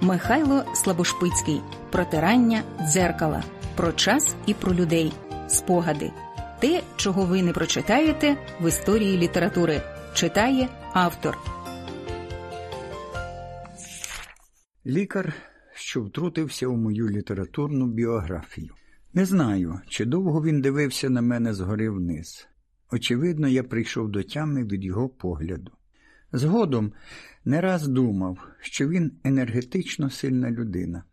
Михайло Слабошпицький Протирання дзеркала про час і про людей, спогади, те, чого ви не прочитаєте в історії літератури, читає автор. Лікар, що втрутився у мою літературну біографію. Не знаю, чи довго він дивився на мене згори вниз. Очевидно, я прийшов до тями від його погляду. Згодом не раз думав, що він енергетично сильна людина.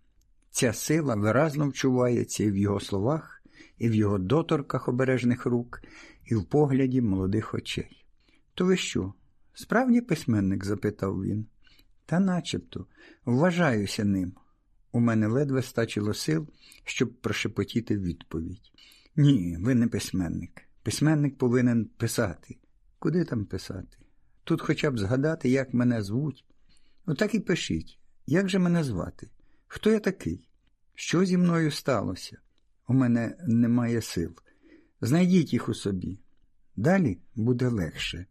Ця сила виразно вчувається і в його словах, і в його доторках обережних рук, і в погляді молодих очей. То ви що, справді письменник? запитав він. Та начебто, вважаюся ним. У мене ледве стачило сил, щоб прошепотіти відповідь. Ні, ви не письменник. Письменник повинен писати. Куди там писати? Тут хоча б згадати, як мене звуть. Отак і пишіть, як же мене звати? Хто я такий? Що зі мною сталося? У мене немає сил. Знайдіть їх у собі. Далі буде легше.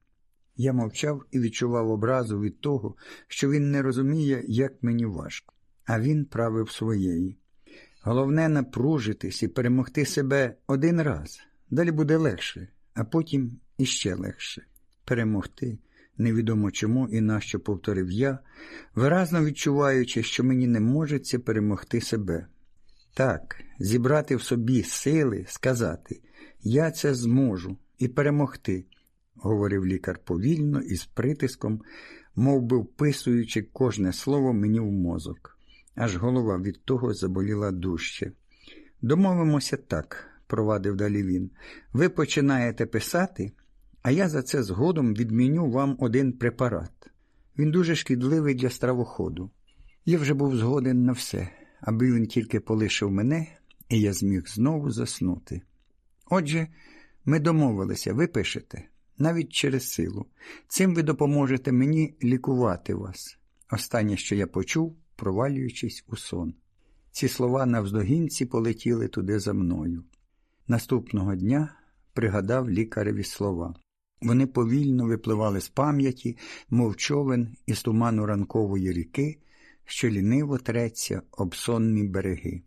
Я мовчав і відчував образу від того, що він не розуміє, як мені важко, а він правив своєї. Головне напружитись і перемогти себе один раз. Далі буде легше, а потім іще легше. Перемогти невідомо чому і нащо повторив я, виразно відчуваючи, що мені не можеться перемогти себе. Так, зібрати в собі сили, сказати я це зможу і перемогти, говорив лікар повільно і з притиском, мов би вписуючи кожне слово мені в мозок, аж голова від того заболіла дужче. Домовимося так, провадив далі він. Ви починаєте писати, а я за це згодом відміню вам один препарат. Він дуже шкідливий для стравоходу. Я вже був згоден на все, аби він тільки полишив мене, і я зміг знову заснути. Отже, ми домовилися, ви пишете, навіть через силу. Цим ви допоможете мені лікувати вас. Останнє, що я почув, провалюючись у сон. Ці слова навздогінці полетіли туди за мною. Наступного дня пригадав лікареві слова. Вони повільно випливали з пам'яті, мов човен із туману ранкової ріки, що ліниво треться об сонні береги.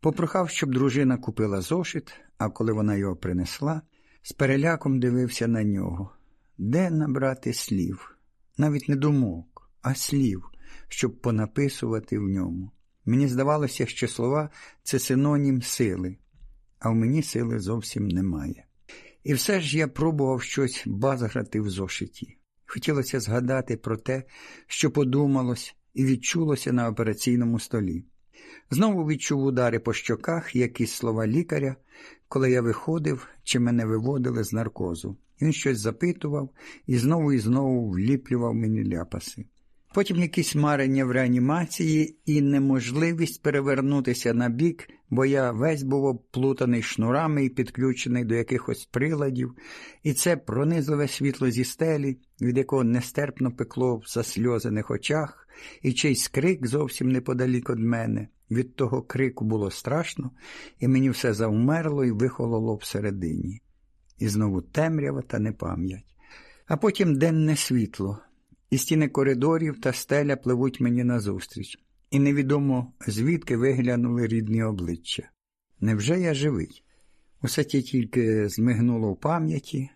Попрохав, щоб дружина купила зошит, а коли вона його принесла, з переляком дивився на нього. Де набрати слів? Навіть не думок, а слів, щоб понаписувати в ньому. Мені здавалося, що слова це синонім сили, а в мені сили зовсім немає. І все ж я пробував щось базграти в зошиті. Хотілося згадати про те, що подумалось і відчулося на операційному столі. Знову відчув удари по щоках, якісь слова лікаря, коли я виходив чи мене виводили з наркозу. Він щось запитував і знову і знову вліплював мені ляпаси. Потім якісь марення в реанімації і неможливість перевернутися на бік, бо я весь був оплутаний шнурами і підключений до якихось приладів, і це пронизливе світло зі стелі, від якого нестерпно пекло в засльозаних очах, і чийсь крик зовсім неподалік від мене. Від того крику було страшно, і мені все завмерло і вихололо всередині. І знову темрява та непам'ять. А потім денне світло і стіни коридорів та стеля пливуть мені назустріч, і невідомо звідки виглянули рідні обличчя. Невже я живий? Усе ті тільки змигнуло в пам'яті,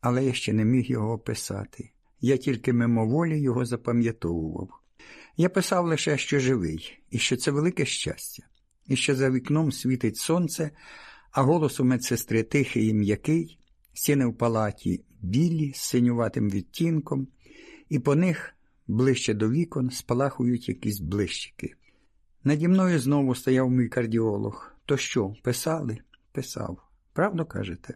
але я ще не міг його описати. Я тільки мимоволі його запам'ятовував. Я писав лише, що живий, і що це велике щастя, і що за вікном світить сонце, а голос у медсестри тихий і м'який, стіни в палаті білі, з синюватим відтінком, і по них, ближче до вікон, спалахують якісь блищики. Наді мною знову стояв мій кардіолог. То що, писали? Писав. Правду кажете?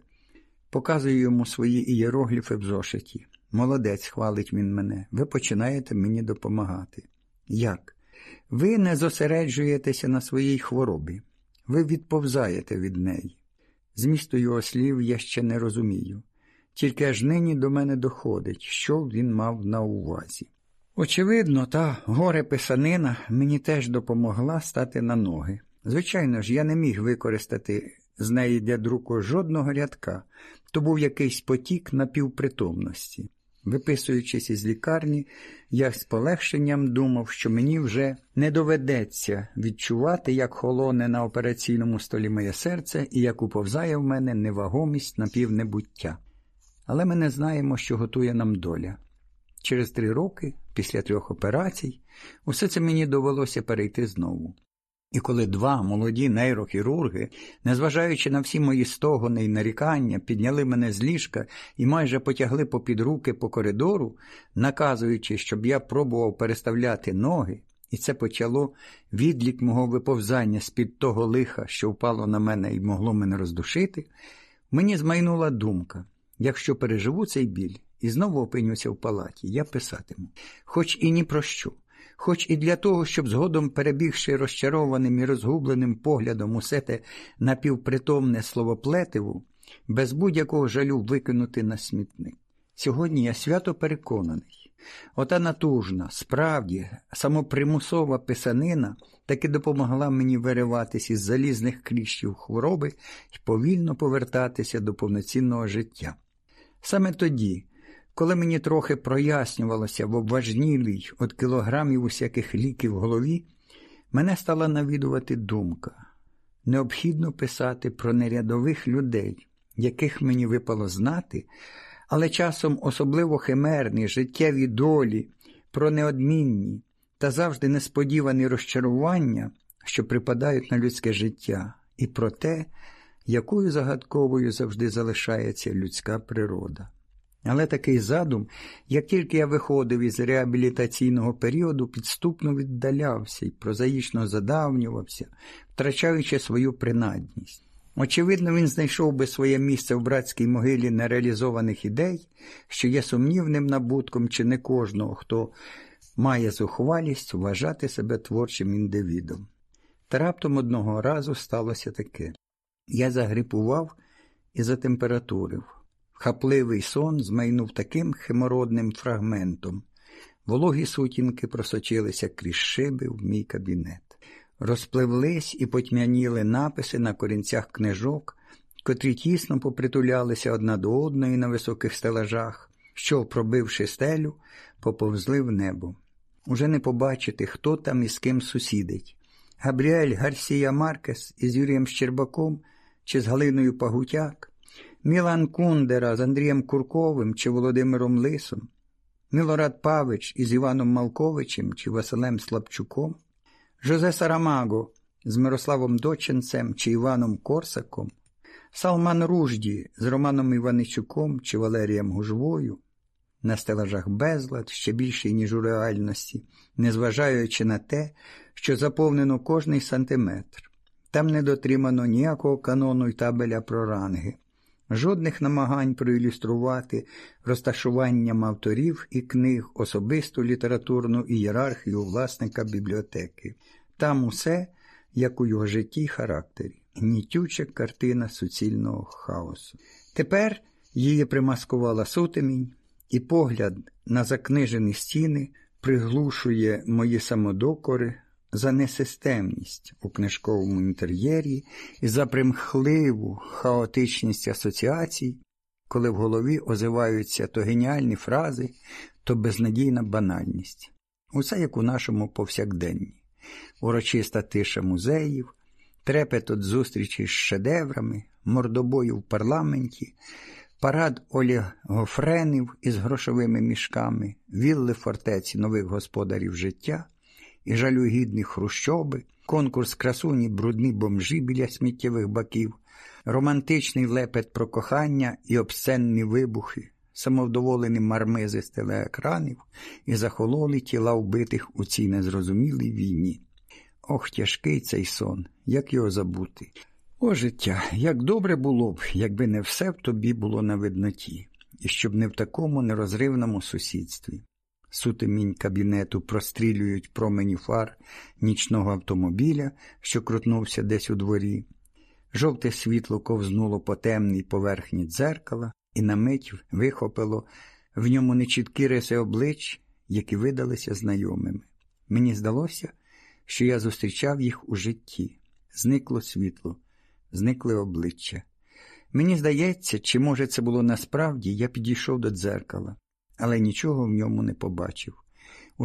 Показую йому свої ієрогліфи в зошиті. Молодець, хвалить він мене. Ви починаєте мені допомагати. Як? Ви не зосереджуєтеся на своїй хворобі, ви відповзаєте від неї. Змісту його слів я ще не розумію тільки аж нині до мене доходить, що він мав на увазі. Очевидно, та горе писанина мені теж допомогла стати на ноги. Звичайно ж, я не міг використати з неї для друку жодного рядка, то був якийсь потік напівпритомності. Виписуючись із лікарні, я з полегшенням думав, що мені вже не доведеться відчувати, як холоне на операційному столі моє серце і як уповзає в мене невагомість напівнебуття. Але ми не знаємо, що готує нам доля. Через три роки, після трьох операцій, усе це мені довелося перейти знову. І коли два молоді нейрохірурги, незважаючи на всі мої стогони й нарікання, підняли мене з ліжка і майже потягли попід руки по коридору, наказуючи, щоб я пробував переставляти ноги, і це почало відлік мого виповзання з-під того лиха, що впало на мене і могло мене роздушити, мені змайнула думка якщо переживу цей біль і знову опинюся в палаті, я писатиму, хоч і ні про що хоч і для того, щоб згодом перебігши розчарованим і розгубленим поглядом усе те напівпритомне словоплетиву, без будь-якого жалю викинути на смітник. Сьогодні я свято переконаний. Ота натужна, справді, самопримусова писанина таки допомогла мені вириватись із залізних кліщів хвороби і повільно повертатися до повноцінного життя. Саме тоді, коли мені трохи прояснювалося в обважнілій від кілограмів усяких ліків в голові, мене стала навідувати думка. Необхідно писати про нерядових людей, яких мені випало знати, але часом особливо химерні, життєві долі, про неодмінні та завжди несподівані розчарування, що припадають на людське життя, і про те, якою загадковою завжди залишається людська природа. Але такий задум, як тільки я виходив із реабілітаційного періоду, підступно віддалявся і прозаїчно задавнювався, втрачаючи свою принадність. Очевидно, він знайшов би своє місце в братській могилі нереалізованих ідей, що є сумнівним набутком чи не кожного, хто має зухвалість вважати себе творчим індивідом. Та раптом одного разу сталося таке я загрипував і затемпературив. Хапливий сон змайнув таким химородним фрагментом. Вологі сутінки просочилися крізь шиби в мій кабінет. Розпливлись і потьмяніли написи на корінцях книжок, котрі тісно попритулялися одна до одної на високих стелажах, що, пробивши стелю, поповзли в небо. Уже не побачити, хто там і з ким сусідить. Габріель Гарсія Маркес із Юрієм Щербаком чи з Галиною Пагутяк. Мілан Кундера з Андрієм Курковим чи Володимиром Лисом, Мілорад Павич із Іваном Малковичем чи Василем Слабчуком, Жозе Сарамаго з Мирославом Доченцем чи Іваном Корсаком, Салман Ружді з Романом Іваничуком чи Валерієм Гужвою, на стелажах безлад ще більший, ніж у реальності, незважаючи на те, що заповнено кожний сантиметр. Там не дотримано ніякого канону й табеля про ранги жодних намагань проілюструвати розташуванням авторів і книг особисту літературну ієрархію власника бібліотеки. Там усе, як у його житті й характері, гнітюча картина суцільного хаосу. Тепер її примаскувала сутемінь, і погляд на закнижені стіни приглушує мої самодокори за несистемність у книжковому інтер'єрі і за примхливу хаотичність асоціацій, коли в голові озиваються то геніальні фрази, то безнадійна банальність. Усе як у нашому повсякденні, урочиста тиша музеїв, трепет от зустрічі з шедеврами, мордобою в парламенті, парад олігофренів із грошовими мішками, вілли фортеці нових господарів життя і жалюгідні хрущоби, конкурс красуні брудні бомжі біля сміттєвих баків, романтичний лепет про кохання і обсценні вибухи, самовдоволені мармизи з телеекранів і захололі тіла вбитих у цій незрозумілій війні. Ох, тяжкий цей сон, як його забути. О, життя, як добре було б, якби не все в тобі було на видноті, і щоб не в такому нерозривному сусідстві сутемінь кабінету прострілюють промені фар нічного автомобіля, що крутнувся десь у дворі. Жовте світло ковзнуло по темній поверхні дзеркала і на мить вихопило в ньому нечіткі риси облич, які видалися знайомими. Мені здалося, що я зустрічав їх у житті. Зникло світло, зникли обличчя. Мені здається, чи, може, це було насправді, я підійшов до дзеркала. але нічого в ньому не побачив.